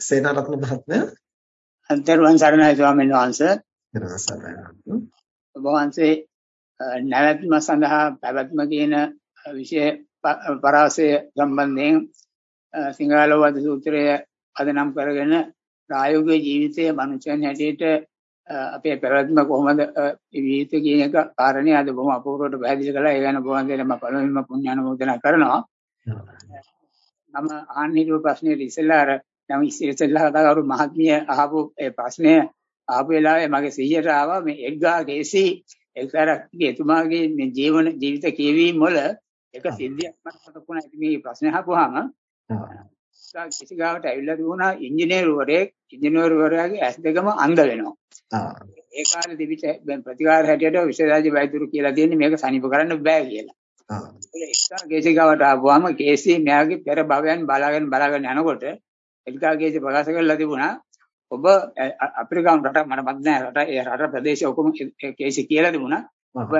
සේනාරත්න මහත්මයා අන්තර්වන් සරණයි ස්වාමීන් වහන්සේ. වහන්සේ නැවැත්ම සඳහා පැවැත්ම කියන විෂය පරාසය සම්බන්ධයෙන් සිංහලවද සූත්‍රය පදනම් කරගෙන ප්‍රායෝගික ජීවිතයේ මනුෂ්‍යයන් හැටියට අපේ පැවැත්ම කොහොමද ජීවිත කියන එක කාරණේ අද බොහොම අපූර්වට පැහැදිලි කළා. ඒ ගැන බොහොම මම පළමුවෙන්ම පුණ්‍යානුමෝදනා කරනවා. මම හිතුව ප්‍රශ්නේ ඉස්සෙල්ලා අර නම් ඉස්සෙල්ලා කතා කරු මහත්මිය අහපු ඒ ප්‍රශ්නය ආපු වෙලාවේ මගේ සිහියට ආවා මේ එක්ගා කේසි එක්තරාගේ එතුමාගේ මේ ජීවන ජීවිත කියවීම වල එක සිද්ධියක් මට මතකුණා. ඉතින් මේ ප්‍රශ්න අහපුවාම කිසි ගාවට ඇවිල්ලා දුණා ඉංජිනේරුවරයෙක් ඉංජිනේරුවරයාගේ ඇස් දෙකම අන්ධ වෙනවා. ඒ කාලේ තිබිච්ච ප්‍රතිකාර හැටියට විශේෂාජි වෛද්‍යරු කියලා දෙන්නේ මේක සනීප කරන්න බෑ කියලා. එක්කා කේසි ගාවට ආවම කේසි මෙයාගේ පෙර භවයන් බලාගෙන බලාගෙන යනකොට කේසි ප්‍රකාශ කරලා තිබුණා ඔබ අප්‍රිකානු රටක් මට මතක නෑ රට ඒ රට ප්‍රදේශය ඔක්කොම කේසි කියලා තිබුණා. ඔබ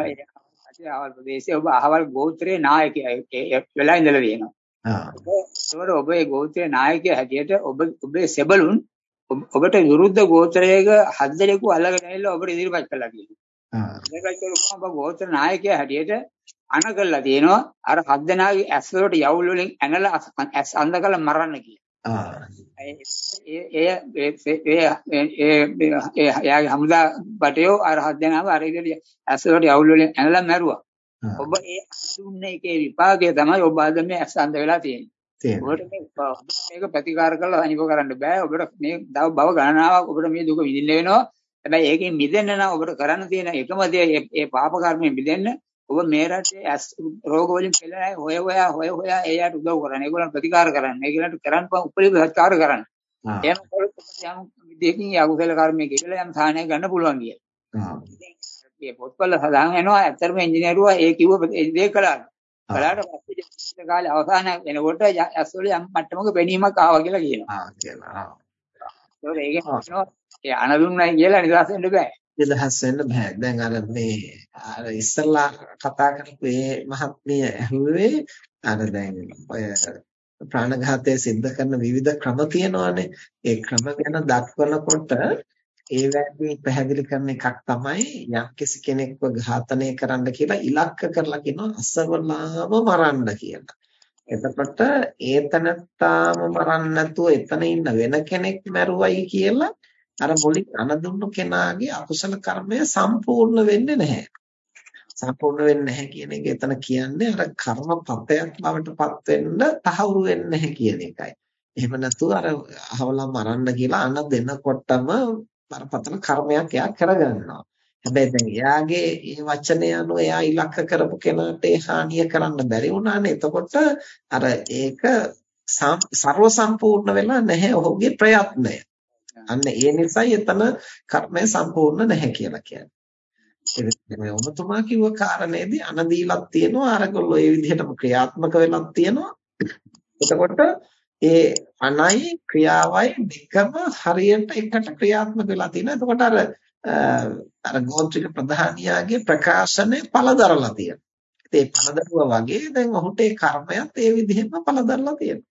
අහවල් ප්‍රදේශයේ ඔබ අහවල් ගෝත්‍රයේ නායකයෙක් වෙලා ඉඳලා තියෙනවා. ඒකට ඔබ ඒ ගෝත්‍රයේ නායකයා හැටියට ඔබ ඔබේ සෙබළුන් ඔබට විරුද්ධ ගෝත්‍රයක හත් දෙනෙකු අල්ලගෙන ඇවිල්ලා ඔබට ඉදිරිපත් කළා කියනවා. ඉදිරිපත් කළොත් ඔබ ගෝත්‍ර නායකයා හැටියට අණ කළා තියෙනවා අර හත් දෙනාගේ ඇස් වලට යවුල් වලින් ඇනලා ඇස් අන්ධ කරලා මරන්න කියලා. ඒ ඒ ඒ ඒ එයාගේ හමුදා බටයෝ අර හත් දෙනාම අර විදිහට ඇස් වලට යවුල් වලින් ඇනලා මැරුවා. ඔබ ඒ දුන්නේ එකේ විපාකය තමයි ඔබ අද මේ ඇස් අන්ධ වෙලා තියෙන්නේ. ඔබට මේක ප්‍රතිකාර කරලා අනිප කරන්න බෑ. ඔබට මේ දව බව ගණනාවක් ඔබට මේ දුක විඳින්න වෙනවා. හැබැයි ඒකෙන් මිදෙන්න නම් ඔබට කරන්න තියෙන එකම දේ ඒ පාප කර්මයෙන් මිදෙන්න ඔබ මේ රටේ ඇස් රෝග වලින් පෙළෙන හොය හොයා හොය හොයා එයාට උදව් කරන්න. ඒගොල්ලන් ප්‍රතිකාර කරන්න. ඒගොල්ලන්ට කරන්න උපරිම සත්කාර කරන්න. එහෙම කරොත් යම් විදියකින් අකුසල කර්මයේ කියලා යම් සාහනය ගන්න පුළුවන් කියලා. මේ පොත්වල සඳහන් වෙනවා ඇත්තටම ඉංජිනේරුවා ඒ කිව්ව දේ කළා. කළාට පස්සේ කාලේ අවසාන වෙනකොට ඇස් වල යම් මට්ටමක පෙනීමක් ආවා කියලා කියනවා. ආ කියලා. ඒක කියනවා ඒ අනදුන්නයි කියලා නිදහස් වෙන්න බෑ. නිදහස් වෙන්න බෑ. දැන් අර මේ අර ඉස්සල්ලා කතා කරපු මේ මහත්මිය ඇහුවේ අර දැන් ඔය ප්‍රාණඝාතය සිද්ධ කරන විවිධ ක්‍රම තියෙනවානේ. ඒ ක්‍රම ගැන දක්වනකොට ඒ වැදී පැහැදිලි කරන එකක් තමයි යම්කිසි කෙනෙක්ව ඝාතනය කරන්න කියලා ඉලක්ක කරලා කියනවා අසවලාම මරන්න කියලා. එතකොට ඒතනත්තාම මරන්න නැතුව එතන ඉන්න වෙන කෙනෙක් මැරුවයි කියලා අර මුලින් අනදුන්නු කෙනාගේ අකුසල කර්මය සම්පූර්ණ වෙන්නේ නැහැ. සම්පූර්ණ වෙන්නේ නැහැ කියන එක එතන කියන්නේ අර කර්මපතයක් බවට පත් වෙන්න තහවුරු වෙන්නේ නැහැ කියන එකයි. එහෙම නැතුව අර අහවලා මරන්න කියලා අන දෙනකොටම බරපතල කර්මයක් එයා කරගන්නවා. හැබැයි දැන් එයාගේ මේ වචනය අනුව එයා ඉලක්ක කරපු කෙනාට ඒ හානිය කරන්න බැරි වුණානේ. එතකොට අර ඒක ਸਰව සම්පූර්ණ වෙලා නැහැ ඔහුගේ ප්‍රයත්නය. අන්න ඒ නිසායි එතන කර්මය සම්පූර්ණ නැහැ කියලා කියන්නේ. ඒ ඔබතුමා කිව්ව කාරණේදී අනදීලක් තියෙනවා අරගොල්ලෝ ඒ විදිහටම ක්‍රියාත්මක වෙලක් තියෙනවා. එතකොට ඒ අනයි ක්‍රියාවයි දෙකම හරියට එකට ක්‍රියාත්මක වෙලා තියෙනවා. එතකොට අර අර ගෝත්‍රික ප්‍රධානියාගේ ප්‍රකාශනය පළදරලා තියෙනවා. ඒ පළදරුවා වගේ දැන් ඔහුට ඒ කර්මයක් ඒ විදිහෙම පළදරලා තියෙනවා.